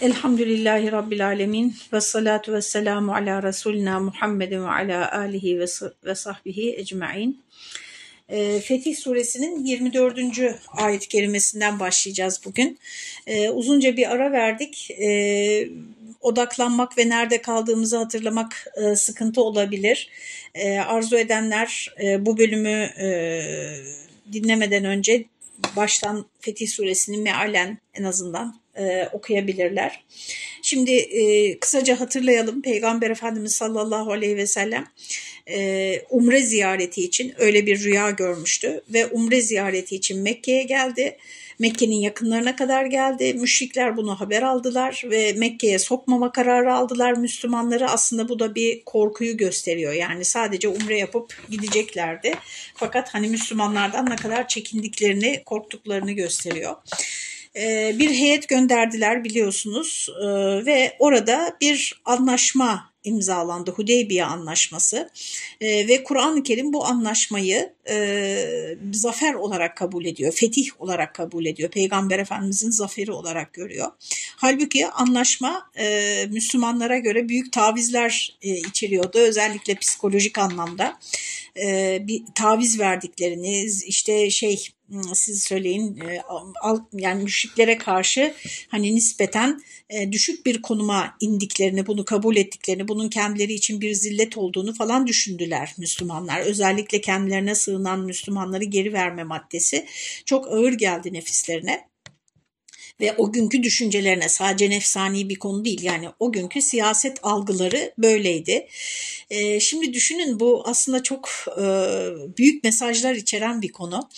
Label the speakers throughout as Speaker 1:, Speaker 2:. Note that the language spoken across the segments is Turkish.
Speaker 1: Elhamdülillahi Rabbil Alemin ve salatu ve selamu ala Resulina Muhammedin ve ala alihi ve, sahbihi ecmain. E, Fetih Suresinin 24. ayet kerimesinden başlayacağız bugün. E, uzunca bir ara verdik. E, odaklanmak ve nerede kaldığımızı hatırlamak e, sıkıntı olabilir. Arzu edenler e, bu bölümü e, dinlemeden önce baştan Fetih Suresinin mealen en azından e, okuyabilirler. Şimdi e, kısaca hatırlayalım Peygamber Efendimiz sallallahu aleyhi ve sellem e, umre ziyareti için öyle bir rüya görmüştü ve umre ziyareti için Mekke'ye geldi. Mekke'nin yakınlarına kadar geldi. Müşrikler bunu haber aldılar ve Mekke'ye sokmama kararı aldılar Müslümanları. Aslında bu da bir korkuyu gösteriyor. Yani sadece umre yapıp gideceklerdi. Fakat hani Müslümanlardan ne kadar çekindiklerini, korktuklarını gösteriyor bir heyet gönderdiler biliyorsunuz. Ve orada bir anlaşma imzalandı Hudeybiye Anlaşması. E, ve Kur'an-ı Kerim bu anlaşmayı e, zafer olarak kabul ediyor, fetih olarak kabul ediyor, Peygamber Efendimizin zaferi olarak görüyor. Halbuki anlaşma e, Müslümanlara göre büyük tavizler e, içeriyordu, özellikle psikolojik anlamda e, bir taviz verdiklerini, işte şey siz söyleyin yani müşriklere karşı hani nispeten düşük bir konuma indiklerini, bunu kabul ettiklerini, bunun kendileri için bir zillet olduğunu falan düşündüler Müslümanlar. Özellikle kendilerine sığınan Müslümanları geri verme maddesi çok ağır geldi nefislerine ve o günkü düşüncelerine sadece nefsani bir konu değil yani o günkü siyaset algıları böyleydi. E, şimdi düşünün bu aslında çok e, büyük mesajlar içeren bir konu.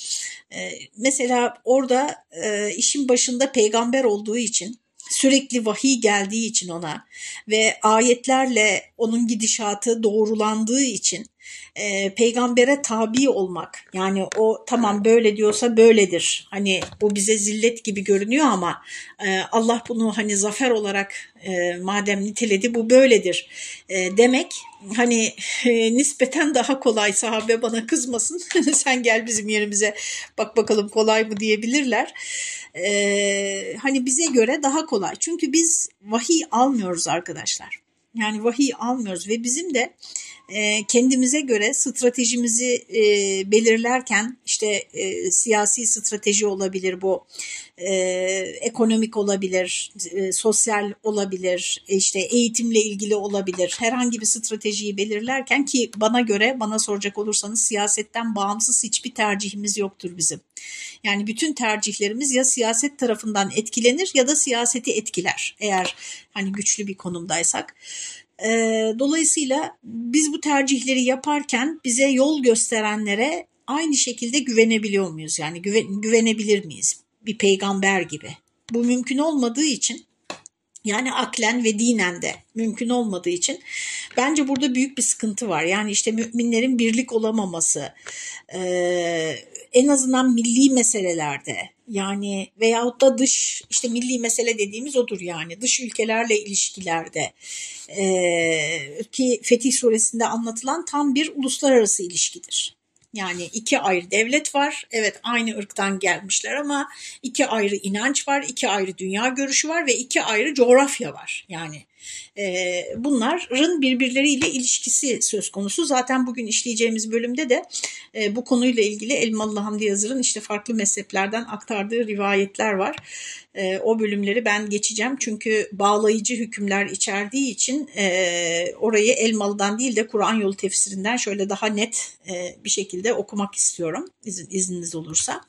Speaker 1: E, mesela orada e, işin başında peygamber olduğu için sürekli vahiy geldiği için ona ve ayetlerle onun gidişatı doğrulandığı için e, peygambere tabi olmak. Yani o tamam böyle diyorsa böyledir. Hani bu bize zillet gibi görünüyor ama e, Allah bunu hani zafer olarak e, madem niteledi bu böyledir e, demek hani e, nispeten daha kolay sahabe bana kızmasın. Sen gel bizim yerimize bak bakalım kolay mı diyebilirler. E, hani bize göre daha kolay. Çünkü biz vahiy almıyoruz arkadaşlar. Yani vahiy almıyoruz ve bizim de e, kendimize göre stratejimizi e, belirlerken işte e, siyasi strateji olabilir bu, ekonomik olabilir, sosyal olabilir, işte eğitimle ilgili olabilir. Herhangi bir stratejiyi belirlerken ki bana göre bana soracak olursanız siyasetten bağımsız hiçbir tercihimiz yoktur bizim. Yani bütün tercihlerimiz ya siyaset tarafından etkilenir ya da siyaseti etkiler eğer hani güçlü bir konumdaysak. E, dolayısıyla biz bu tercihleri yaparken bize yol gösterenlere aynı şekilde güvenebiliyor muyuz? Yani güven, güvenebilir miyiz? Bir peygamber gibi. Bu mümkün olmadığı için yani aklen ve dinen de mümkün olmadığı için bence burada büyük bir sıkıntı var. Yani işte müminlerin birlik olamaması, e, en azından milli meselelerde yani veyahut da dış işte milli mesele dediğimiz odur yani dış ülkelerle ilişkilerde e, ki Fetih suresinde anlatılan tam bir uluslararası ilişkidir. Yani iki ayrı devlet var. Evet aynı ırktan gelmişler ama iki ayrı inanç var, iki ayrı dünya görüşü var ve iki ayrı coğrafya var. Yani bunların birbirleriyle ilişkisi söz konusu. Zaten bugün işleyeceğimiz bölümde de e, bu konuyla ilgili Elmalı Hamdi Yazır'ın işte farklı mezheplerden aktardığı rivayetler var. E, o bölümleri ben geçeceğim çünkü bağlayıcı hükümler içerdiği için e, orayı Elmalı'dan değil de Kur'an yolu tefsirinden şöyle daha net e, bir şekilde okumak istiyorum izin, izniniz olursa.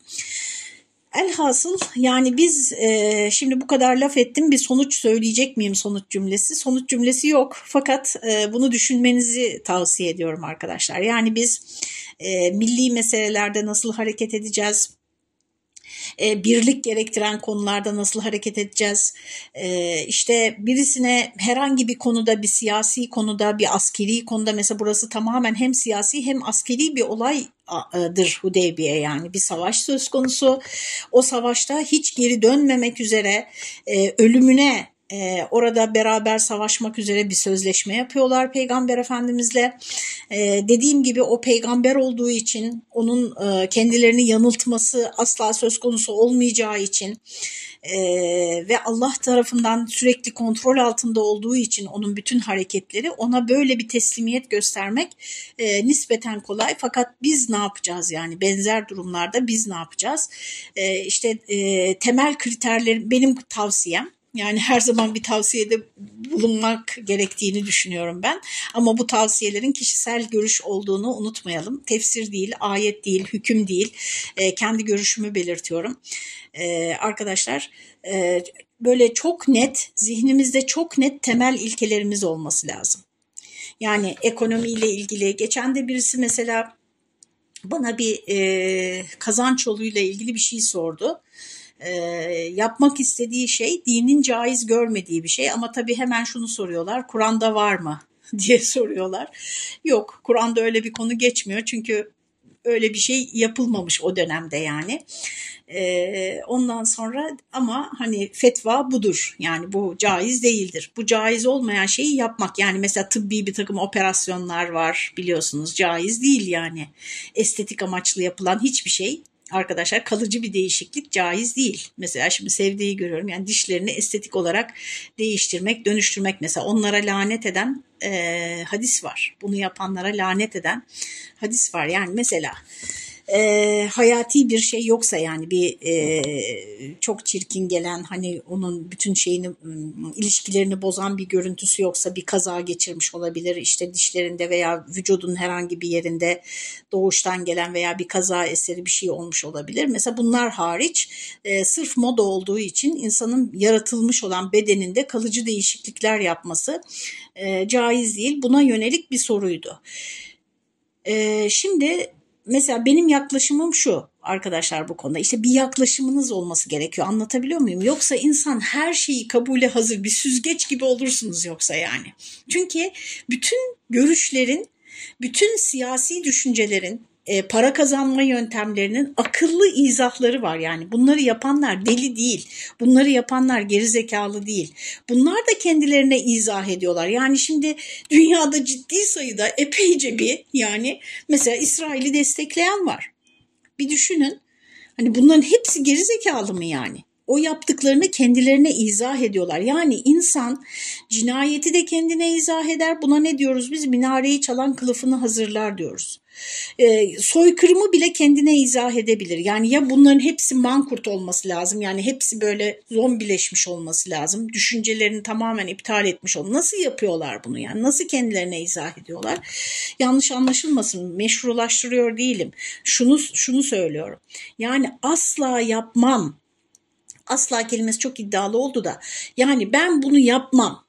Speaker 1: Elhasıl yani biz e, şimdi bu kadar laf ettim bir sonuç söyleyecek miyim sonuç cümlesi? Sonuç cümlesi yok fakat e, bunu düşünmenizi tavsiye ediyorum arkadaşlar. Yani biz e, milli meselelerde nasıl hareket edeceğiz? E, birlik gerektiren konularda nasıl hareket edeceğiz? E, işte birisine herhangi bir konuda bir siyasi konuda bir askeri konuda mesela burası tamamen hem siyasi hem askeri bir olaydır Hudeybiye yani bir savaş söz konusu. O savaşta hiç geri dönmemek üzere e, ölümüne Ee, orada beraber savaşmak üzere bir sözleşme yapıyorlar Peygamber Efendimizle. Ee, dediğim gibi o peygamber olduğu için onun e, kendilerini yanıltması asla söz konusu olmayacağı için e, ve Allah tarafından sürekli kontrol altında olduğu için onun bütün hareketleri ona böyle bir teslimiyet göstermek e, nispeten kolay. Fakat biz ne yapacağız yani benzer durumlarda biz ne yapacağız? E, işte e, temel kriterlerim benim tavsiyem yani her zaman bir tavsiyede bulunmak gerektiğini düşünüyorum ben. Ama bu tavsiyelerin kişisel görüş olduğunu unutmayalım. Tefsir değil, ayet değil, hüküm değil. E, kendi görüşümü belirtiyorum. E, arkadaşlar e, böyle çok net, zihnimizde çok net temel ilkelerimiz olması lazım. Yani ekonomiyle ilgili. Geçen de birisi mesela bana bir e, kazanç yoluyla ilgili bir şey sordu e, yapmak istediği şey dinin caiz görmediği bir şey ama tabii hemen şunu soruyorlar Kur'an'da var mı diye soruyorlar. Yok Kur'an'da öyle bir konu geçmiyor çünkü öyle bir şey yapılmamış o dönemde yani. Ee, ondan sonra ama hani fetva budur yani bu caiz değildir. Bu caiz olmayan şeyi yapmak yani mesela tıbbi bir takım operasyonlar var biliyorsunuz caiz değil yani. Estetik amaçlı yapılan hiçbir şey arkadaşlar kalıcı bir değişiklik caiz değil. Mesela şimdi sevdiği görüyorum yani dişlerini estetik olarak değiştirmek, dönüştürmek mesela onlara lanet eden e, hadis var. Bunu yapanlara lanet eden hadis var. Yani mesela e, hayati bir şey yoksa yani bir e, çok çirkin gelen hani onun bütün şeyini ilişkilerini bozan bir görüntüsü yoksa bir kaza geçirmiş olabilir işte dişlerinde veya vücudun herhangi bir yerinde doğuştan gelen veya bir kaza eseri bir şey olmuş olabilir. Mesela bunlar hariç e, sırf moda olduğu için insanın yaratılmış olan bedeninde kalıcı değişiklikler yapması e, caiz değil. Buna yönelik bir soruydu. E, şimdi mesela benim yaklaşımım şu arkadaşlar bu konuda. İşte bir yaklaşımınız olması gerekiyor. Anlatabiliyor muyum? Yoksa insan her şeyi kabule hazır bir süzgeç gibi olursunuz yoksa yani. Çünkü bütün görüşlerin, bütün siyasi düşüncelerin, e, para kazanma yöntemlerinin akıllı izahları var yani. Bunları yapanlar deli değil. Bunları yapanlar gerizekalı değil. Bunlar da kendilerine izah ediyorlar. Yani şimdi dünyada ciddi sayıda epeyce bir yani mesela İsrail'i destekleyen var. Bir düşünün. Hani bunların hepsi gerizekalı mı yani? o yaptıklarını kendilerine izah ediyorlar. Yani insan cinayeti de kendine izah eder. Buna ne diyoruz biz? Minareyi çalan kılıfını hazırlar diyoruz. E, soykırımı bile kendine izah edebilir. Yani ya bunların hepsi mankurt olması lazım. Yani hepsi böyle zombileşmiş olması lazım. Düşüncelerini tamamen iptal etmiş olması. Nasıl yapıyorlar bunu yani? Nasıl kendilerine izah ediyorlar? Yanlış anlaşılmasın. Meşrulaştırıyor değilim. Şunu şunu söylüyorum. Yani asla yapmam asla kelimesi çok iddialı oldu da yani ben bunu yapmam.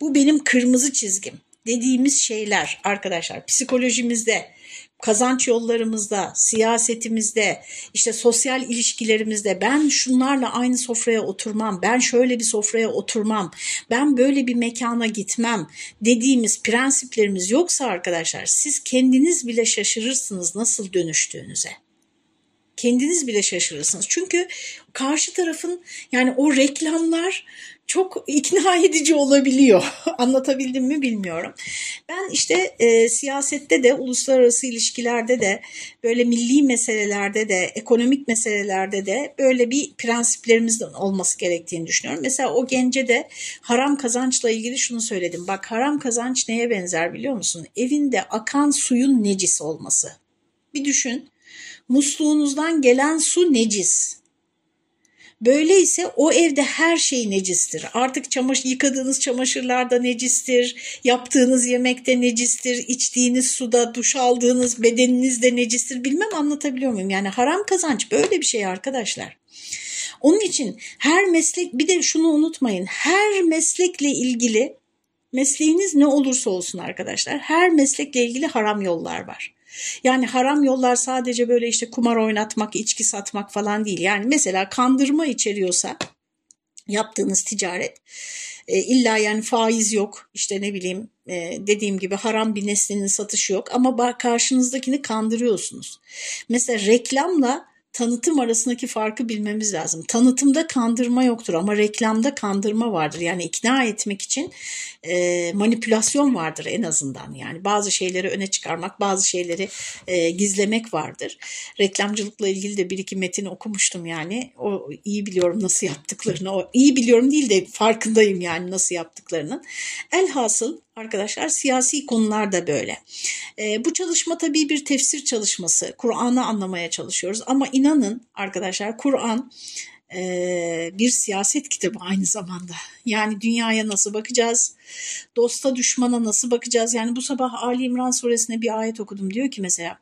Speaker 1: Bu benim kırmızı çizgim dediğimiz şeyler arkadaşlar psikolojimizde kazanç yollarımızda, siyasetimizde, işte sosyal ilişkilerimizde ben şunlarla aynı sofraya oturmam, ben şöyle bir sofraya oturmam, ben böyle bir mekana gitmem dediğimiz prensiplerimiz yoksa arkadaşlar siz kendiniz bile şaşırırsınız nasıl dönüştüğünüze. Kendiniz bile şaşırırsınız. Çünkü karşı tarafın yani o reklamlar çok ikna edici olabiliyor. Anlatabildim mi bilmiyorum. Ben işte e, siyasette de, uluslararası ilişkilerde de, böyle milli meselelerde de, ekonomik meselelerde de böyle bir prensiplerimizin olması gerektiğini düşünüyorum. Mesela o gence de haram kazançla ilgili şunu söyledim. Bak haram kazanç neye benzer biliyor musun? Evinde akan suyun necis olması. Bir düşün. Musluğunuzdan gelen su necis Böyleyse o evde her şey necistir. Artık çamaşır, yıkadığınız çamaşırlar da necistir, yaptığınız yemekte necistir, içtiğiniz suda, duş aldığınız bedeniniz de necistir. Bilmem anlatabiliyor muyum? Yani haram kazanç böyle bir şey arkadaşlar. Onun için her meslek bir de şunu unutmayın. Her meslekle ilgili mesleğiniz ne olursa olsun arkadaşlar her meslekle ilgili haram yollar var. Yani haram yollar sadece böyle işte kumar oynatmak, içki satmak falan değil. Yani mesela kandırma içeriyorsa yaptığınız ticaret e, illa yani faiz yok işte ne bileyim e, dediğim gibi haram bir nesnenin satışı yok ama karşınızdakini kandırıyorsunuz. Mesela reklamla tanıtım arasındaki farkı bilmemiz lazım. Tanıtımda kandırma yoktur ama reklamda kandırma vardır. Yani ikna etmek için e, manipülasyon vardır en azından. Yani bazı şeyleri öne çıkarmak, bazı şeyleri e, gizlemek vardır. Reklamcılıkla ilgili de bir iki metin okumuştum yani. O iyi biliyorum nasıl yaptıklarını. O iyi biliyorum değil de farkındayım yani nasıl yaptıklarının. Elhasıl arkadaşlar siyasi konular da böyle. E, bu çalışma tabii bir tefsir çalışması. Kur'an'ı anlamaya çalışıyoruz ama inanın arkadaşlar Kur'an bir siyaset kitabı aynı zamanda. Yani dünyaya nasıl bakacağız? Dosta düşmana nasıl bakacağız? Yani bu sabah Ali İmran suresine bir ayet okudum. Diyor ki mesela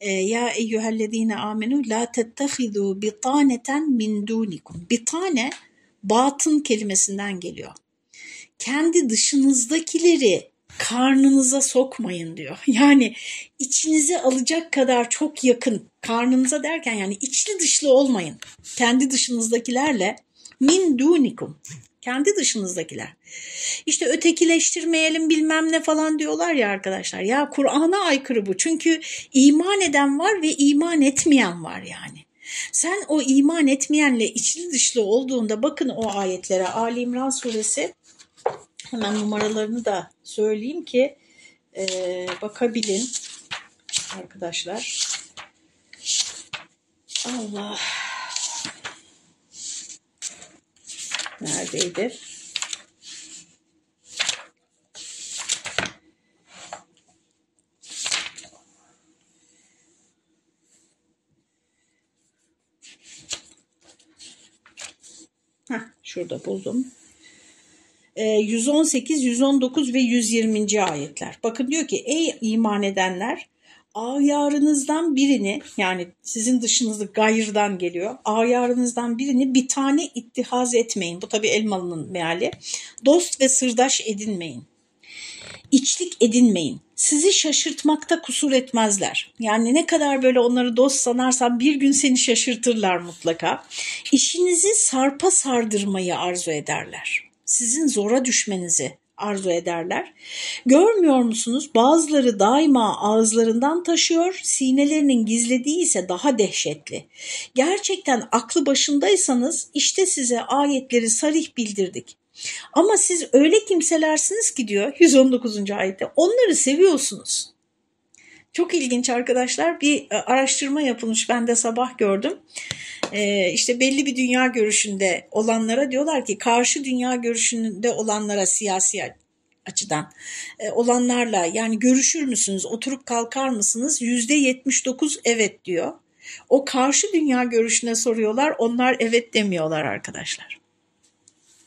Speaker 1: ya eyyühellezine amenu la tettehidu bitaneten min dunikum. Bitane batın kelimesinden geliyor. Kendi dışınızdakileri karnınıza sokmayın diyor. Yani içinize alacak kadar çok yakın karnınıza derken yani içli dışlı olmayın. Kendi dışınızdakilerle min dunikum. Kendi dışınızdakiler. İşte ötekileştirmeyelim bilmem ne falan diyorlar ya arkadaşlar. Ya Kur'an'a aykırı bu. Çünkü iman eden var ve iman etmeyen var yani. Sen o iman etmeyenle içli dışlı olduğunda bakın o ayetlere Ali İmran suresi Hemen numaralarını da söyleyeyim ki e, bakabilin arkadaşlar. Allah. Neredeydi? Heh, şurada buldum. 118, ee, 119 ve 120. ayetler. Bakın diyor ki ey iman edenler ayarınızdan birini yani sizin dışınızda gayırdan geliyor. Ayarınızdan birini bir tane ittihaz etmeyin. Bu tabi Elmalı'nın meali. Dost ve sırdaş edinmeyin. İçlik edinmeyin. Sizi şaşırtmakta kusur etmezler. Yani ne kadar böyle onları dost sanarsan bir gün seni şaşırtırlar mutlaka. İşinizi sarpa sardırmayı arzu ederler sizin zora düşmenizi arzu ederler. Görmüyor musunuz? Bazıları daima ağızlarından taşıyor, sinelerinin gizlediği ise daha dehşetli. Gerçekten aklı başındaysanız işte size ayetleri sarih bildirdik. Ama siz öyle kimselersiniz ki diyor 119. ayette onları seviyorsunuz. Çok ilginç arkadaşlar bir e, araştırma yapılmış ben de sabah gördüm. Ee, işte belli bir dünya görüşünde olanlara diyorlar ki karşı dünya görüşünde olanlara siyasi açıdan e, olanlarla yani görüşür müsünüz oturup kalkar mısınız yüzde 79 evet diyor. O karşı dünya görüşüne soruyorlar onlar evet demiyorlar arkadaşlar.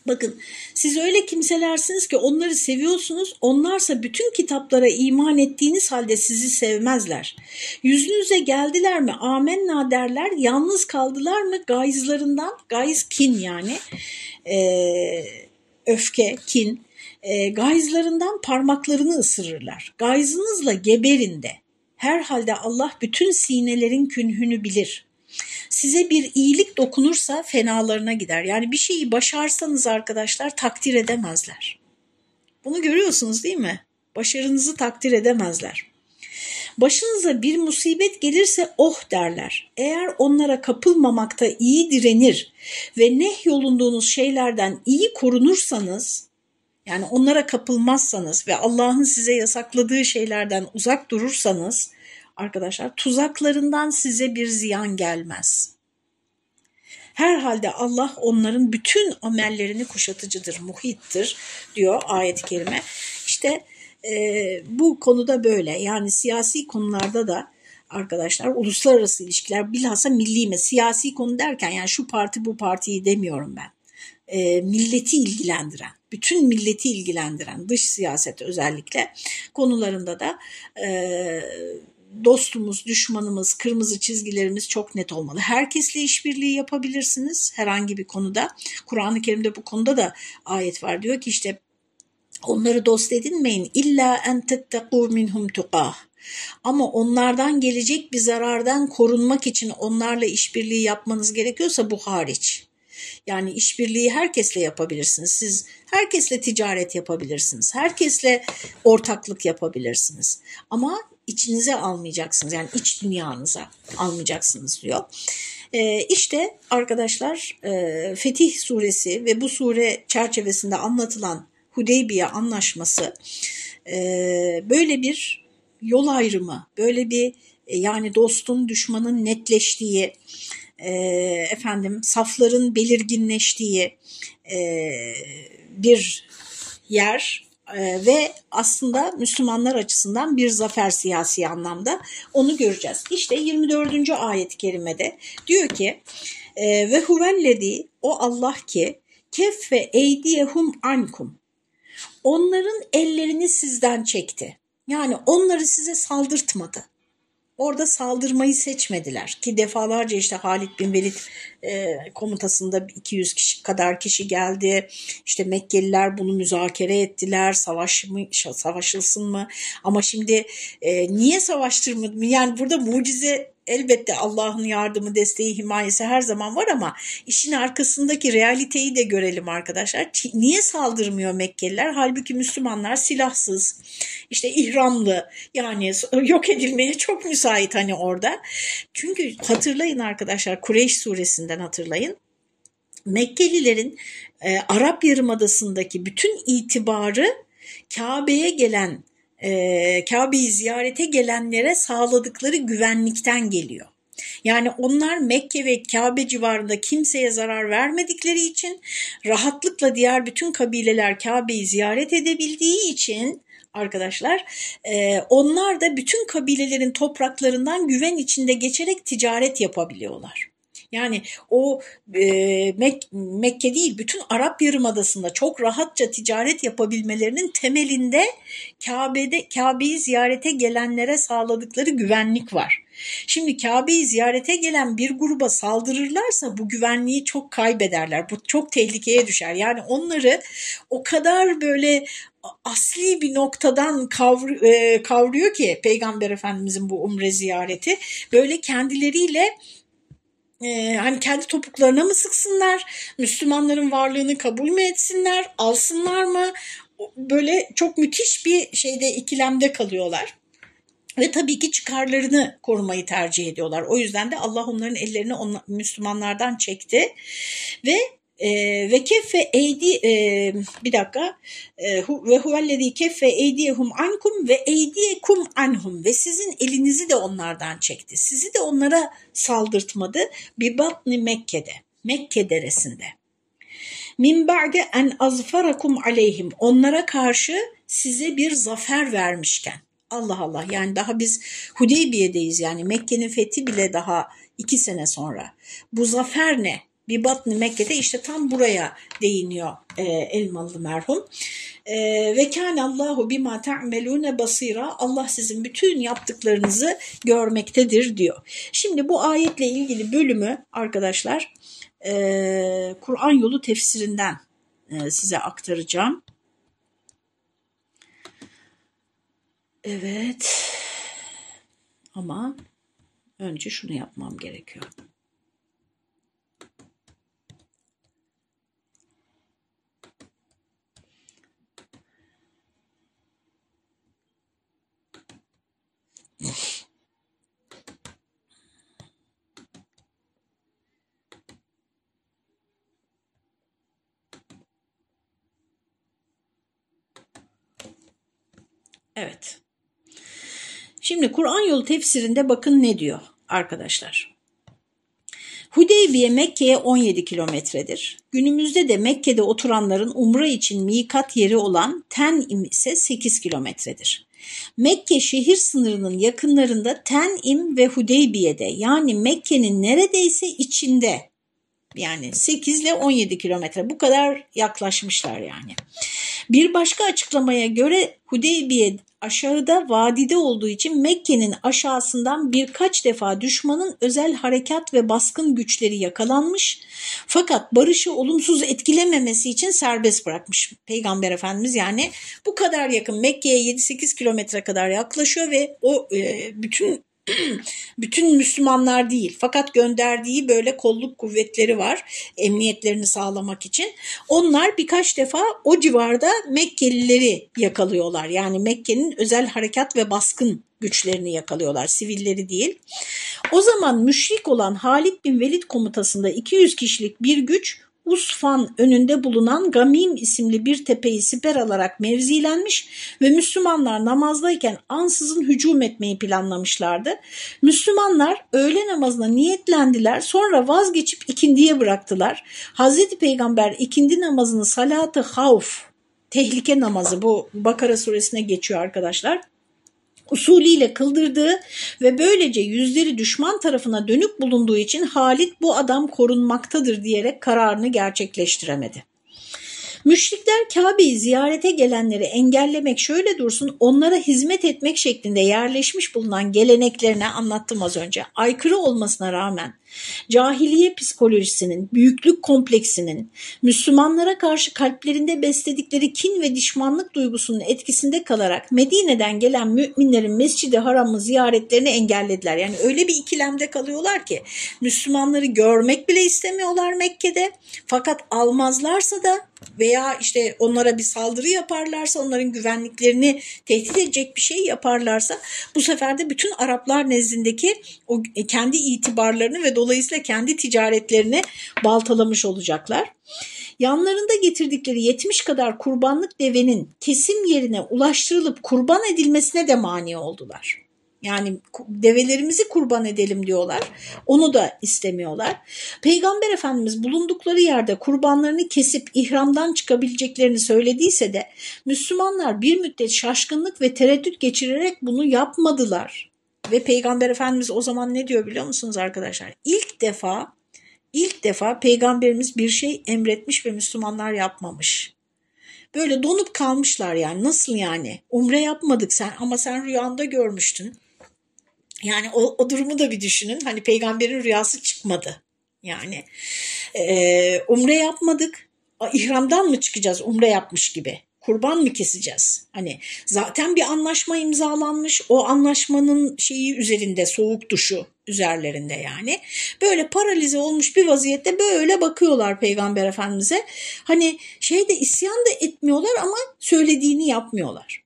Speaker 1: Bakın siz öyle kimselersiniz ki onları seviyorsunuz. Onlarsa bütün kitaplara iman ettiğiniz halde sizi sevmezler. Yüzünüze geldiler mi amenna derler. Yalnız kaldılar mı gayızlarından, gayız kin yani ee, öfke, kin. E, gayızlarından parmaklarını ısırırlar. Gayzınızla geberin de. Herhalde Allah bütün sinelerin künhünü bilir size bir iyilik dokunursa fenalarına gider. Yani bir şeyi başarsanız arkadaşlar takdir edemezler. Bunu görüyorsunuz değil mi? Başarınızı takdir edemezler. Başınıza bir musibet gelirse oh derler. Eğer onlara kapılmamakta iyi direnir ve neh yolunduğunuz şeylerden iyi korunursanız, yani onlara kapılmazsanız ve Allah'ın size yasakladığı şeylerden uzak durursanız, arkadaşlar tuzaklarından size bir ziyan gelmez. Herhalde Allah onların bütün amellerini kuşatıcıdır, muhittir diyor ayet-i kerime. İşte e, bu konuda böyle yani siyasi konularda da arkadaşlar uluslararası ilişkiler bilhassa milli mi siyasi konu derken yani şu parti bu partiyi demiyorum ben. E, milleti ilgilendiren, bütün milleti ilgilendiren dış siyaset özellikle konularında da e, dostumuz, düşmanımız, kırmızı çizgilerimiz çok net olmalı. Herkesle işbirliği yapabilirsiniz herhangi bir konuda. Kur'an-ı Kerim'de bu konuda da ayet var. Diyor ki işte onları dost edinmeyin. İlla en tettekû minhum tukah. Ama onlardan gelecek bir zarardan korunmak için onlarla işbirliği yapmanız gerekiyorsa bu hariç. Yani işbirliği herkesle yapabilirsiniz. Siz herkesle ticaret yapabilirsiniz. Herkesle ortaklık yapabilirsiniz. Ama içinize almayacaksınız. Yani iç dünyanıza almayacaksınız diyor. E, işte arkadaşlar e, Fetih suresi ve bu sure çerçevesinde anlatılan Hudeybiye anlaşması e, böyle bir yol ayrımı, böyle bir e, yani dostun düşmanın netleştiği, e, efendim safların belirginleştiği e, bir yer e, ve aslında Müslümanlar açısından bir zafer siyasi anlamda onu göreceğiz. İşte 24. ayet-i kerimede diyor ki e, ve huvellezi o Allah ki keffe eydiyehum ankum onların ellerini sizden çekti. Yani onları size saldırtmadı. Orada saldırmayı seçmediler ki defalarca işte Halid bin Velid e, komutasında 200 kişi kadar kişi geldi. İşte Mekkeliler bunu müzakere ettiler. Savaş mı, savaşılsın mı? Ama şimdi e, niye savaştırmadı? Yani burada mucize elbette Allah'ın yardımı, desteği, himayesi her zaman var ama işin arkasındaki realiteyi de görelim arkadaşlar. Niye saldırmıyor Mekkeliler? Halbuki Müslümanlar silahsız, işte ihramlı yani yok edilmeye çok müsait hani orada. Çünkü hatırlayın arkadaşlar Kureyş suresinden hatırlayın. Mekkelilerin e, Arap Yarımadası'ndaki bütün itibarı Kabe'ye gelen e, Kabe'yi ziyarete gelenlere sağladıkları güvenlikten geliyor. Yani onlar Mekke ve Kabe civarında kimseye zarar vermedikleri için rahatlıkla diğer bütün kabileler Kabe'yi ziyaret edebildiği için arkadaşlar e, onlar da bütün kabilelerin topraklarından güven içinde geçerek ticaret yapabiliyorlar. Yani o e, Mek Mekke değil bütün Arap Yarımadası'nda çok rahatça ticaret yapabilmelerinin temelinde Kabe'de Kabe'yi ziyarete gelenlere sağladıkları güvenlik var. Şimdi Kabe'yi ziyarete gelen bir gruba saldırırlarsa bu güvenliği çok kaybederler. Bu çok tehlikeye düşer. Yani onları o kadar böyle asli bir noktadan kavr e, kavruyor ki Peygamber Efendimizin bu umre ziyareti böyle kendileriyle e, hani kendi topuklarına mı sıksınlar, Müslümanların varlığını kabul mü etsinler, alsınlar mı? Böyle çok müthiş bir şeyde ikilemde kalıyorlar. Ve tabii ki çıkarlarını korumayı tercih ediyorlar. O yüzden de Allah onların ellerini Müslümanlardan çekti ve ve keffe eydi e, bir dakika e, ve huvellezî keffe eydiyehum ankum ve eydiyekum anhum ve sizin elinizi de onlardan çekti. Sizi de onlara saldırtmadı. Bir batni Mekke'de. Mekke deresinde. Min ba'de en azfarakum aleyhim. Onlara karşı size bir zafer vermişken. Allah Allah yani daha biz Hudeybiye'deyiz yani Mekke'nin fethi bile daha iki sene sonra. Bu zafer ne? Bir batni Mekke'de işte tam buraya değiniyor e, Elmalı merhum. E, ve kâne Allahu bima ta'melûne basira. Allah sizin bütün yaptıklarınızı görmektedir diyor. Şimdi bu ayetle ilgili bölümü arkadaşlar e, Kur'an yolu tefsirinden e, size aktaracağım. Evet. Ama önce şunu yapmam gerekiyor. Evet. Şimdi Kur'an yolu tefsirinde bakın ne diyor arkadaşlar. Hudeybiye Mekke'ye 17 kilometredir. Günümüzde de Mekke'de oturanların umre için mikat yeri olan Ten'im ise 8 kilometredir. Mekke şehir sınırının yakınlarında Ten'im ve Hudeybiye'de yani Mekke'nin neredeyse içinde yani 8 ile 17 kilometre bu kadar yaklaşmışlar yani. Bir başka açıklamaya göre Hudeybiye aşağıda vadide olduğu için Mekke'nin aşağısından birkaç defa düşmanın özel harekat ve baskın güçleri yakalanmış fakat barışı olumsuz etkilememesi için serbest bırakmış. Peygamber Efendimiz yani bu kadar yakın Mekke'ye 7-8 kilometre kadar yaklaşıyor ve o e, bütün bütün Müslümanlar değil fakat gönderdiği böyle kolluk kuvvetleri var emniyetlerini sağlamak için. Onlar birkaç defa o civarda Mekkelileri yakalıyorlar. Yani Mekke'nin özel harekat ve baskın güçlerini yakalıyorlar, sivilleri değil. O zaman müşrik olan Halid bin Velid komutasında 200 kişilik bir güç Usfan önünde bulunan Gamim isimli bir tepeyi siper alarak mevzilenmiş ve Müslümanlar namazdayken ansızın hücum etmeyi planlamışlardı. Müslümanlar öğle namazına niyetlendiler sonra vazgeçip ikindiye bıraktılar. Hazreti Peygamber ikindi namazını salatı havf tehlike namazı bu Bakara suresine geçiyor arkadaşlar usulüyle kıldırdığı ve böylece yüzleri düşman tarafına dönük bulunduğu için Halit bu adam korunmaktadır diyerek kararını gerçekleştiremedi. Müşrikler Kabe'yi ziyarete gelenleri engellemek şöyle dursun onlara hizmet etmek şeklinde yerleşmiş bulunan geleneklerine anlattım az önce. Aykırı olmasına rağmen cahiliye psikolojisinin, büyüklük kompleksinin, Müslümanlara karşı kalplerinde besledikleri kin ve düşmanlık duygusunun etkisinde kalarak Medine'den gelen müminlerin Mescid-i Haram'ı ziyaretlerini engellediler. Yani öyle bir ikilemde kalıyorlar ki Müslümanları görmek bile istemiyorlar Mekke'de fakat almazlarsa da veya işte onlara bir saldırı yaparlarsa onların güvenliklerini tehdit edecek bir şey yaparlarsa bu sefer de bütün Araplar nezdindeki o kendi itibarlarını ve dolayısıyla kendi ticaretlerini baltalamış olacaklar. Yanlarında getirdikleri 70 kadar kurbanlık devenin kesim yerine ulaştırılıp kurban edilmesine de mani oldular. Yani develerimizi kurban edelim diyorlar. Onu da istemiyorlar. Peygamber Efendimiz bulundukları yerde kurbanlarını kesip ihramdan çıkabileceklerini söylediyse de Müslümanlar bir müddet şaşkınlık ve tereddüt geçirerek bunu yapmadılar. Ve Peygamber Efendimiz o zaman ne diyor biliyor musunuz arkadaşlar? İlk defa ilk defa peygamberimiz bir şey emretmiş ve Müslümanlar yapmamış. Böyle donup kalmışlar yani nasıl yani umre yapmadık sen ama sen rüyanda görmüştün. Yani o, o durumu da bir düşünün hani peygamberin rüyası çıkmadı yani e, umre yapmadık ihramdan mı çıkacağız umre yapmış gibi kurban mı keseceğiz? Hani zaten bir anlaşma imzalanmış. O anlaşmanın şeyi üzerinde soğuk duşu üzerlerinde yani. Böyle paralize olmuş bir vaziyette böyle bakıyorlar Peygamber Efendimiz'e. Hani şeyde isyan da etmiyorlar ama söylediğini yapmıyorlar.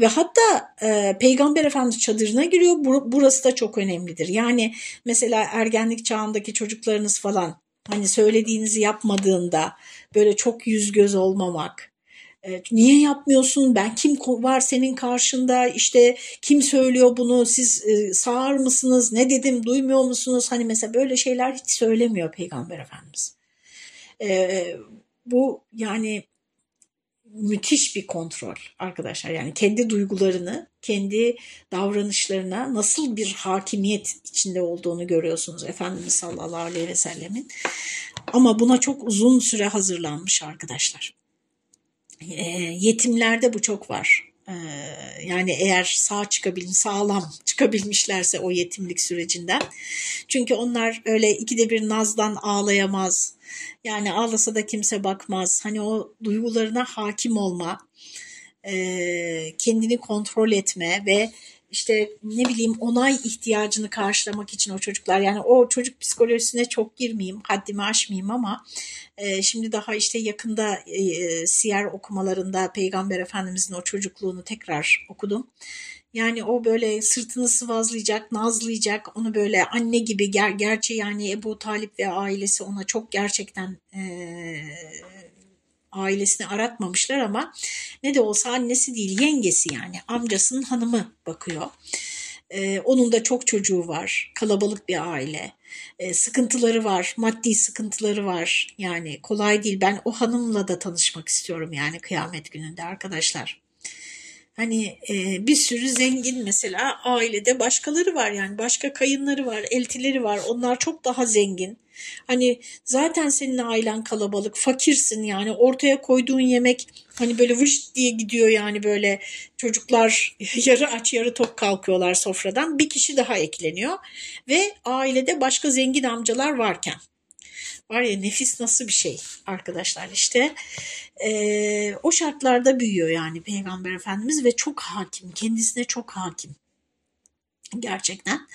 Speaker 1: Ve hatta e, Peygamber Efendimiz çadırına giriyor. Burası da çok önemlidir. Yani mesela ergenlik çağındaki çocuklarınız falan hani söylediğinizi yapmadığında böyle çok yüz göz olmamak, niye yapmıyorsun? Ben kim var senin karşında? İşte kim söylüyor bunu? Siz e, sağır mısınız? Ne dedim? Duymuyor musunuz? Hani mesela böyle şeyler hiç söylemiyor peygamber efendimiz. E, bu yani müthiş bir kontrol arkadaşlar. Yani kendi duygularını kendi davranışlarına nasıl bir hakimiyet içinde olduğunu görüyorsunuz Efendimiz sallallahu aleyhi ve sellemin. Ama buna çok uzun süre hazırlanmış arkadaşlar e, yetimlerde bu çok var. E, yani eğer sağ çıkabilin, sağlam çıkabilmişlerse o yetimlik sürecinden. Çünkü onlar öyle ikide bir nazdan ağlayamaz. Yani ağlasa da kimse bakmaz. Hani o duygularına hakim olma, e, kendini kontrol etme ve işte ne bileyim onay ihtiyacını karşılamak için o çocuklar yani o çocuk psikolojisine çok girmeyeyim haddimi aşmayayım ama e, şimdi daha işte yakında e, siyer okumalarında Peygamber Efendimizin o çocukluğunu tekrar okudum. Yani o böyle sırtını sıvazlayacak, nazlayacak, onu böyle anne gibi ger gerçi yani Ebu Talip ve ailesi ona çok gerçekten e, ailesini aratmamışlar ama ne de olsa annesi değil yengesi yani amcasının hanımı bakıyor. Ee, onun da çok çocuğu var. Kalabalık bir aile. Ee, sıkıntıları var. Maddi sıkıntıları var. Yani kolay değil. Ben o hanımla da tanışmak istiyorum yani kıyamet gününde arkadaşlar. Hani e, bir sürü zengin mesela ailede başkaları var yani başka kayınları var, eltileri var. Onlar çok daha zengin. Hani zaten senin ailen kalabalık, fakirsin yani ortaya koyduğun yemek hani böyle vış diye gidiyor yani böyle çocuklar yarı aç yarı tok kalkıyorlar sofradan. Bir kişi daha ekleniyor ve ailede başka zengin amcalar varken var ya nefis nasıl bir şey arkadaşlar işte e, o şartlarda büyüyor yani Peygamber Efendimiz ve çok hakim kendisine çok hakim gerçekten.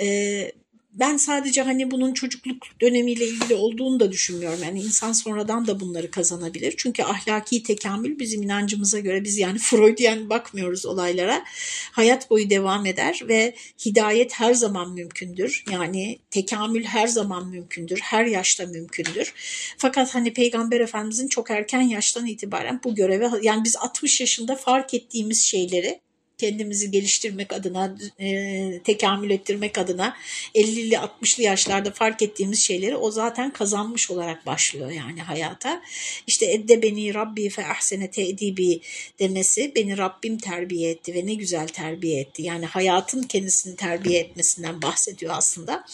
Speaker 1: E, ben sadece hani bunun çocukluk dönemiyle ilgili olduğunu da düşünmüyorum. Yani insan sonradan da bunları kazanabilir. Çünkü ahlaki tekamül bizim inancımıza göre biz yani Freudian bakmıyoruz olaylara. Hayat boyu devam eder ve hidayet her zaman mümkündür. Yani tekamül her zaman mümkündür. Her yaşta mümkündür. Fakat hani Peygamber Efendimizin çok erken yaştan itibaren bu göreve yani biz 60 yaşında fark ettiğimiz şeyleri kendimizi geliştirmek adına, e, tekamül ettirmek adına 50'li 60'lı yaşlarda fark ettiğimiz şeyleri o zaten kazanmış olarak başlıyor yani hayata. İşte edde beni Rabbi fe ahsene te'dibi demesi beni Rabbim terbiye etti ve ne güzel terbiye etti. Yani hayatın kendisini terbiye etmesinden bahsediyor aslında.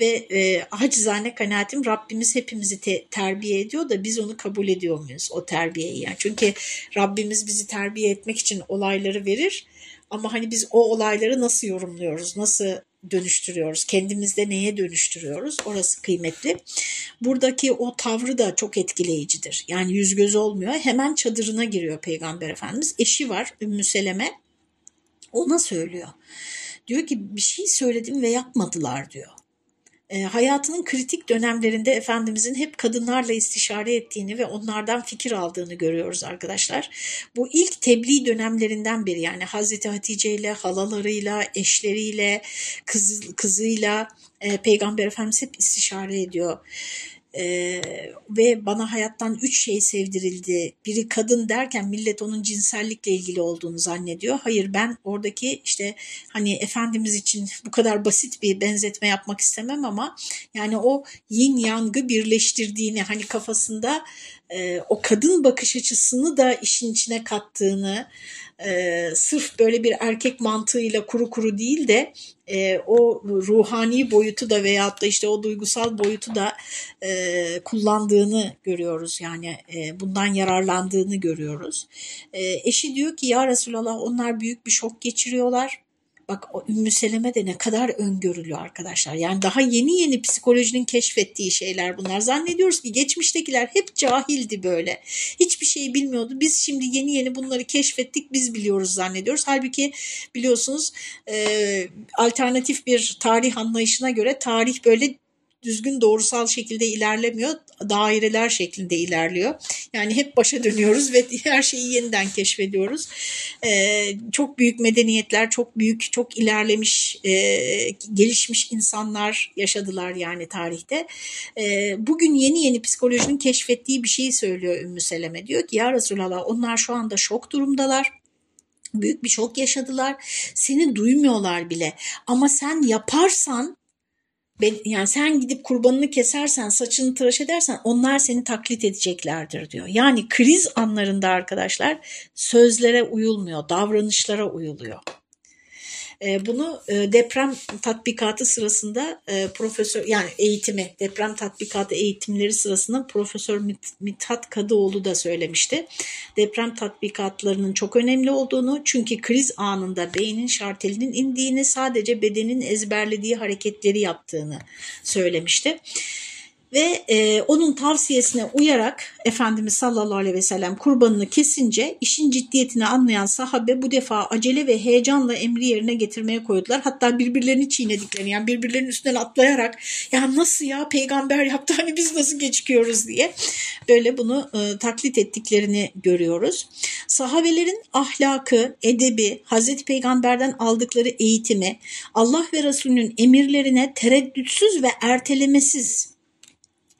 Speaker 1: Ve e, hacizane kanaatim Rabbimiz hepimizi te, terbiye ediyor da biz onu kabul ediyor muyuz o terbiyeyi? Yani çünkü Rabbimiz bizi terbiye etmek için olayları verir ama hani biz o olayları nasıl yorumluyoruz, nasıl dönüştürüyoruz, kendimizde neye dönüştürüyoruz orası kıymetli. Buradaki o tavrı da çok etkileyicidir. Yani yüz göz olmuyor. Hemen çadırına giriyor Peygamber Efendimiz. Eşi var Ümmü Seleme. Ona söylüyor. Diyor ki bir şey söyledim ve yapmadılar diyor e, hayatının kritik dönemlerinde Efendimizin hep kadınlarla istişare ettiğini ve onlardan fikir aldığını görüyoruz arkadaşlar. Bu ilk tebliğ dönemlerinden biri yani Hazreti Hatice ile halalarıyla, eşleriyle, kız, kızıyla e, Peygamber Efendimiz hep istişare ediyor. Ee, ve bana hayattan üç şey sevdirildi. Biri kadın derken millet onun cinsellikle ilgili olduğunu zannediyor. Hayır ben oradaki işte hani Efendimiz için bu kadar basit bir benzetme yapmak istemem ama yani o yin yangı birleştirdiğini hani kafasında e, o kadın bakış açısını da işin içine kattığını e, sırf böyle bir erkek mantığıyla kuru kuru değil de e, o ruhani boyutu da veyahut da işte o duygusal boyutu da e, kullandığını görüyoruz. Yani e, bundan yararlandığını görüyoruz. E, eşi diyor ki ya Resulallah onlar büyük bir şok geçiriyorlar Bak o Ümmü Seleme de ne kadar öngörülü arkadaşlar. Yani daha yeni yeni psikolojinin keşfettiği şeyler bunlar. Zannediyoruz ki geçmiştekiler hep cahildi böyle. Hiçbir şey bilmiyordu. Biz şimdi yeni yeni bunları keşfettik biz biliyoruz zannediyoruz. Halbuki biliyorsunuz e, alternatif bir tarih anlayışına göre tarih böyle düzgün doğrusal şekilde ilerlemiyor. Daireler şeklinde ilerliyor. Yani hep başa dönüyoruz ve her şeyi yeniden keşfediyoruz. Ee, çok büyük medeniyetler, çok büyük, çok ilerlemiş, e, gelişmiş insanlar yaşadılar yani tarihte. E, bugün yeni yeni psikolojinin keşfettiği bir şeyi söylüyor Ümmü Seleme. Diyor ki ya Resulallah onlar şu anda şok durumdalar büyük bir şok yaşadılar. Seni duymuyorlar bile. Ama sen yaparsan yani sen gidip kurbanını kesersen, saçını tıraş edersen onlar seni taklit edeceklerdir diyor. Yani kriz anlarında arkadaşlar sözlere uyulmuyor, davranışlara uyuluyor. E, bunu e, deprem tatbikatı sırasında e, profesör yani eğitimi deprem tatbikatı eğitimleri sırasında Profesör Mithat Kadıoğlu da söylemişti. Deprem tatbikatlarının çok önemli olduğunu çünkü kriz anında beynin şartelinin indiğini sadece bedenin ezberlediği hareketleri yaptığını söylemişti ve e, onun tavsiyesine uyarak Efendimiz sallallahu aleyhi ve sellem kurbanını kesince işin ciddiyetini anlayan sahabe bu defa acele ve heyecanla emri yerine getirmeye koydular. Hatta birbirlerini çiğnediklerini yani birbirlerinin üstünden atlayarak ya nasıl ya peygamber yaptı hani biz nasıl geçiyoruz diye böyle bunu e, taklit ettiklerini görüyoruz. Sahabelerin ahlakı, edebi, Hazreti Peygamber'den aldıkları eğitimi Allah ve Resulünün emirlerine tereddütsüz ve ertelemesiz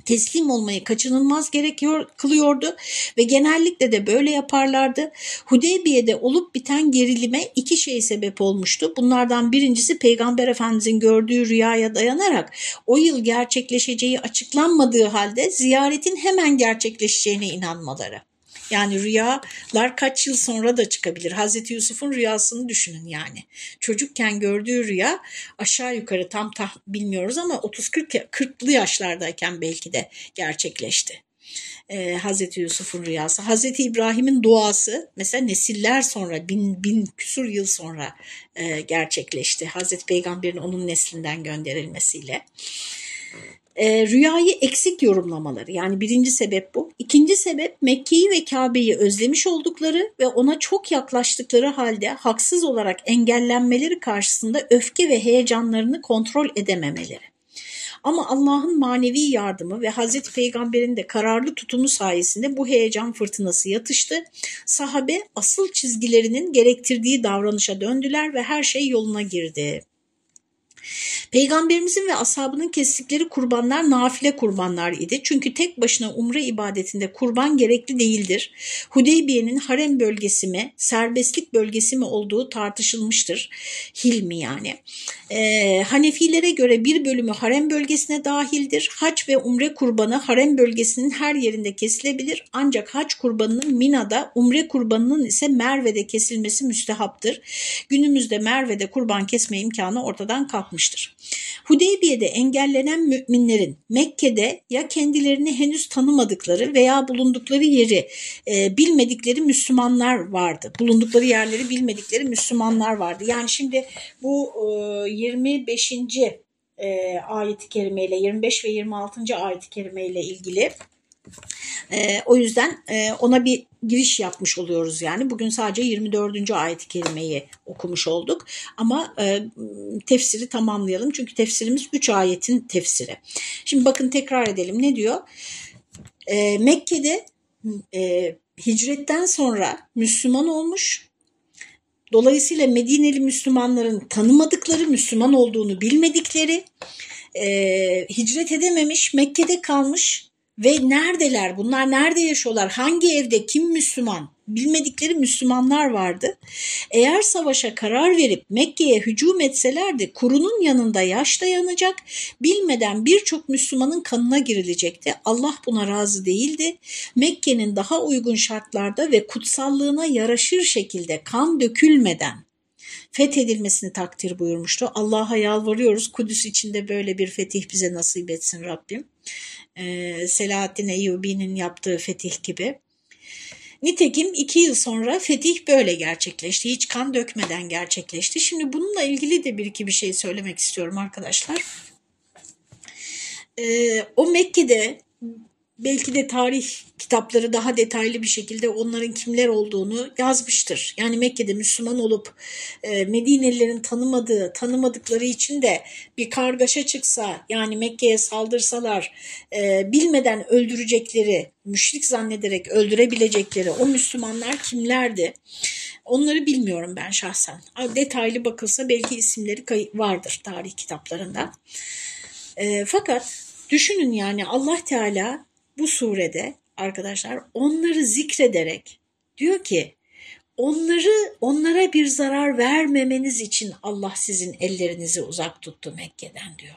Speaker 1: teslim olmayı kaçınılmaz gerekiyor kılıyordu ve genellikle de böyle yaparlardı. Hudeybiye'de olup biten gerilime iki şey sebep olmuştu. Bunlardan birincisi Peygamber Efendimizin gördüğü rüyaya dayanarak o yıl gerçekleşeceği açıklanmadığı halde ziyaretin hemen gerçekleşeceğine inanmaları. Yani rüyalar kaç yıl sonra da çıkabilir. Hazreti Yusuf'un rüyasını düşünün yani. Çocukken gördüğü rüya aşağı yukarı tam tah bilmiyoruz ama 30-40 40'lı yaşlardayken belki de gerçekleşti. Ee, Hazreti Yusuf'un rüyası. Hazreti İbrahim'in duası mesela nesiller sonra bin, bin küsur yıl sonra e, gerçekleşti. Hazreti Peygamber'in onun neslinden gönderilmesiyle. E, rüyayı eksik yorumlamaları yani birinci sebep bu. İkinci sebep Mekke'yi ve Kabe'yi özlemiş oldukları ve ona çok yaklaştıkları halde haksız olarak engellenmeleri karşısında öfke ve heyecanlarını kontrol edememeleri. Ama Allah'ın manevi yardımı ve Hazreti Peygamber'in de kararlı tutumu sayesinde bu heyecan fırtınası yatıştı. Sahabe asıl çizgilerinin gerektirdiği davranışa döndüler ve her şey yoluna girdi. Peygamberimizin ve ashabının kestikleri kurbanlar nafile kurbanlar idi. Çünkü tek başına umre ibadetinde kurban gerekli değildir. Hudeybiye'nin harem bölgesi mi, serbestlik bölgesi mi olduğu tartışılmıştır. Hilmi yani. Ee, Hanefilere göre bir bölümü harem bölgesine dahildir. Haç ve umre kurbanı harem bölgesinin her yerinde kesilebilir. Ancak haç kurbanının Mina'da, umre kurbanının ise Merve'de kesilmesi müstehaptır. Günümüzde Merve'de kurban kesme imkanı ortadan kalkmıştır. Hudeybiye'de engellenen müminlerin Mekke'de ya kendilerini henüz tanımadıkları veya bulundukları yeri e, bilmedikleri Müslümanlar vardı. Bulundukları yerleri bilmedikleri Müslümanlar vardı. Yani şimdi bu e, 25. E, ayet-i kerimeyle 25 ve 26. ayet-i kerimeyle ilgili e, o yüzden e, ona bir giriş yapmış oluyoruz yani. Bugün sadece 24. ayet-i kerimeyi okumuş olduk. Ama e, tefsiri tamamlayalım. Çünkü tefsirimiz 3 ayetin tefsiri. Şimdi bakın tekrar edelim. Ne diyor? E, Mekke'de e, hicretten sonra Müslüman olmuş. Dolayısıyla Medineli Müslümanların tanımadıkları, Müslüman olduğunu bilmedikleri, e, hicret edememiş, Mekke'de kalmış ve neredeler? Bunlar nerede yaşıyorlar? Hangi evde? Kim Müslüman? Bilmedikleri Müslümanlar vardı. Eğer savaşa karar verip Mekke'ye hücum etselerdi kurunun yanında yaş dayanacak, bilmeden birçok Müslümanın kanına girilecekti. Allah buna razı değildi. Mekke'nin daha uygun şartlarda ve kutsallığına yaraşır şekilde kan dökülmeden fethedilmesini takdir buyurmuştu. Allah'a yalvarıyoruz. Kudüs içinde böyle bir fetih bize nasip etsin Rabbim e, Selahaddin Eyyubi'nin yaptığı fetih gibi. Nitekim iki yıl sonra fetih böyle gerçekleşti. Hiç kan dökmeden gerçekleşti. Şimdi bununla ilgili de bir iki bir şey söylemek istiyorum arkadaşlar. Ee, o Mekke'de belki de tarih kitapları daha detaylı bir şekilde onların kimler olduğunu yazmıştır. Yani Mekke'de Müslüman olup e, Medinelilerin tanımadığı, tanımadıkları için de bir kargaşa çıksa yani Mekke'ye saldırsalar e, bilmeden öldürecekleri, müşrik zannederek öldürebilecekleri o Müslümanlar kimlerdi? Onları bilmiyorum ben şahsen. Detaylı bakılsa belki isimleri vardır tarih kitaplarında. E, fakat düşünün yani Allah Teala bu surede arkadaşlar onları zikrederek diyor ki onları onlara bir zarar vermemeniz için Allah sizin ellerinizi uzak tuttu Mekke'den diyor.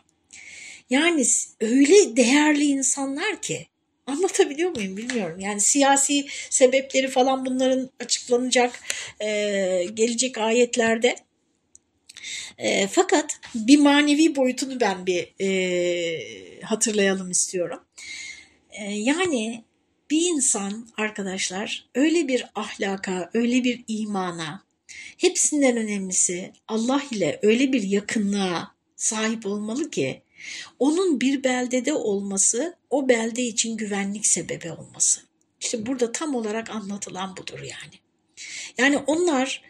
Speaker 1: Yani öyle değerli insanlar ki anlatabiliyor muyum bilmiyorum. Yani siyasi sebepleri falan bunların açıklanacak e, gelecek ayetlerde. E, fakat bir manevi boyutunu ben bir e, hatırlayalım istiyorum. Yani bir insan arkadaşlar öyle bir ahlaka, öyle bir imana, hepsinden önemlisi Allah ile öyle bir yakınlığa sahip olmalı ki onun bir beldede olması o belde için güvenlik sebebi olması. İşte burada tam olarak anlatılan budur yani. Yani onlar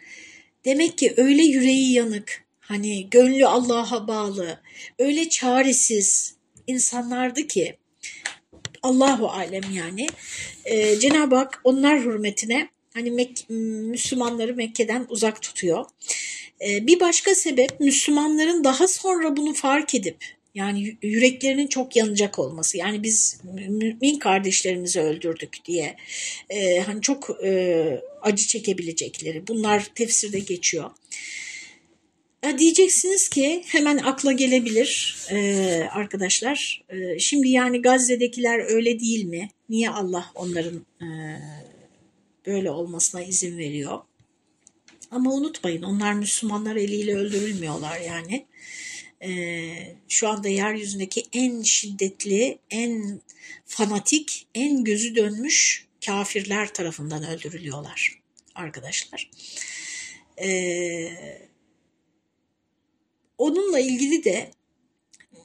Speaker 1: demek ki öyle yüreği yanık, hani gönlü Allah'a bağlı, öyle çaresiz insanlardı ki Allahu alem yani. E, Cenab-ı Hak onlar hürmetine hani Mek Müslümanları Mekke'den uzak tutuyor. E, bir başka sebep Müslümanların daha sonra bunu fark edip yani yüreklerinin çok yanacak olması. Yani biz mümin kardeşlerimizi öldürdük diye e, hani çok e, acı çekebilecekleri. Bunlar tefsirde geçiyor. Ya diyeceksiniz ki hemen akla gelebilir e, arkadaşlar. E, şimdi yani Gazze'dekiler öyle değil mi? Niye Allah onların e, böyle olmasına izin veriyor? Ama unutmayın onlar Müslümanlar eliyle öldürülmüyorlar yani. E, şu anda yeryüzündeki en şiddetli, en fanatik, en gözü dönmüş kafirler tarafından öldürülüyorlar arkadaşlar. Eee Onunla ilgili de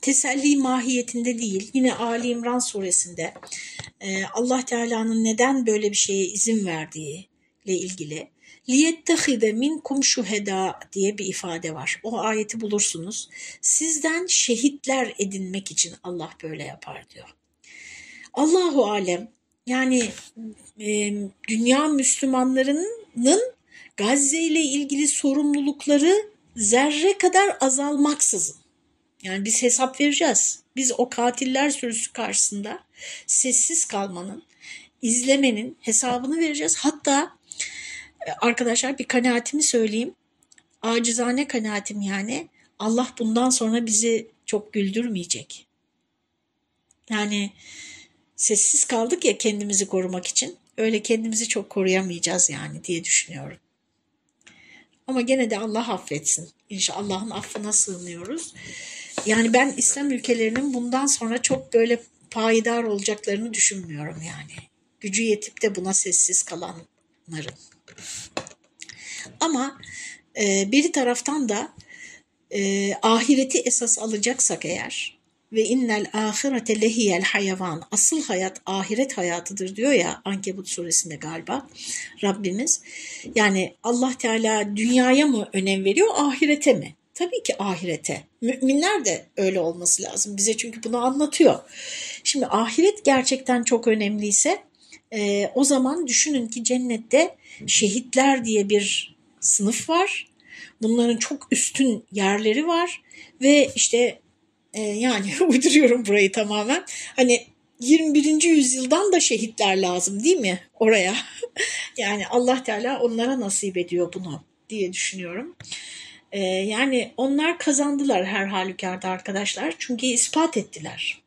Speaker 1: teselli mahiyetinde değil. Yine Ali İmran suresinde e, Allah Teala'nın neden böyle bir şeye izin verdiği ile ilgili liyettehide minkum şuheda diye bir ifade var. O ayeti bulursunuz. Sizden şehitler edinmek için Allah böyle yapar diyor. Allahu alem yani e, dünya Müslümanlarının Gazze ile ilgili sorumlulukları zerre kadar azalmaksızın. Yani biz hesap vereceğiz. Biz o katiller sürüsü karşısında sessiz kalmanın, izlemenin hesabını vereceğiz. Hatta e, arkadaşlar bir kanaatimi söyleyeyim. Acizane kanaatim yani Allah bundan sonra bizi çok güldürmeyecek. Yani sessiz kaldık ya kendimizi korumak için. Öyle kendimizi çok koruyamayacağız yani diye düşünüyorum. Ama gene de Allah affetsin. İnşallah Allah'ın affına sığınıyoruz. Yani ben İslam ülkelerinin bundan sonra çok böyle payidar olacaklarını düşünmüyorum yani. Gücü yetip de buna sessiz kalanların. Ama e, bir taraftan da e, ahireti esas alacaksak eğer ve innel ahirete lehiyel hayvan asıl hayat ahiret hayatıdır diyor ya Ankebut suresinde galiba Rabbimiz. Yani Allah Teala dünyaya mı önem veriyor ahirete mi? Tabii ki ahirete. Müminler de öyle olması lazım bize çünkü bunu anlatıyor. Şimdi ahiret gerçekten çok önemliyse e, o zaman düşünün ki cennette şehitler diye bir sınıf var. Bunların çok üstün yerleri var ve işte e, yani uyduruyorum burayı tamamen. Hani 21. yüzyıldan da şehitler lazım değil mi oraya? yani Allah Teala onlara nasip ediyor bunu diye düşünüyorum. Ee, yani onlar kazandılar her halükarda arkadaşlar. Çünkü ispat ettiler.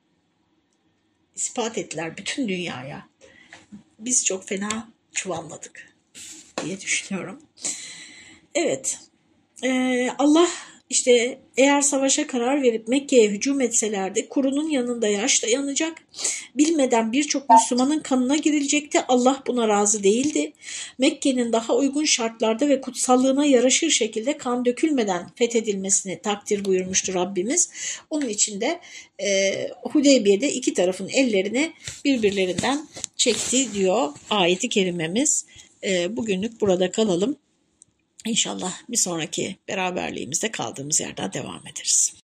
Speaker 1: İspat ettiler bütün dünyaya. Biz çok fena çuvalladık diye düşünüyorum. Evet. Ee, Allah işte eğer savaşa karar verip Mekke'ye hücum etselerdi kurunun yanında yaş da yanacak. Bilmeden birçok Müslümanın kanına girilecekti. Allah buna razı değildi. Mekke'nin daha uygun şartlarda ve kutsallığına yaraşır şekilde kan dökülmeden fethedilmesini takdir buyurmuştu Rabbimiz. Onun için de e, Hudeybiye'de iki tarafın ellerini birbirlerinden çekti diyor ayeti kerimemiz. E, bugünlük burada kalalım. İnşallah bir sonraki beraberliğimizde kaldığımız yerden devam ederiz.